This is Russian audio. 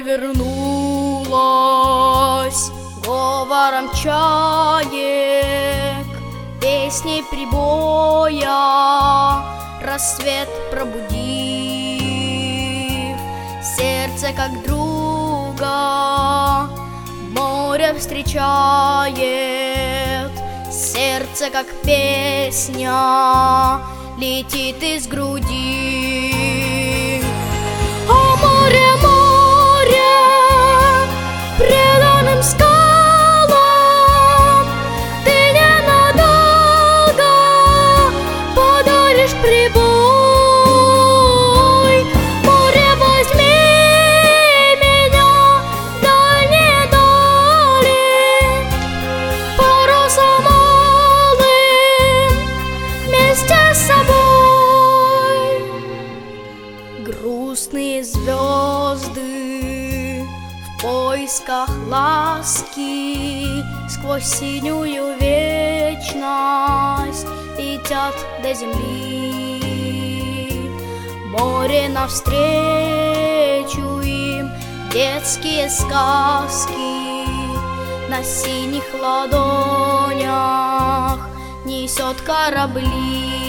вернулась Говором чаек, песней прибоя Рассвет пробудив. Сердце как друга Море встречает. Сердце как песня Летит из груди. Грустные звезды в поисках ласки Сквозь синюю вечность летят до земли. Море навстречу им детские сказки На синих ладонях несет корабли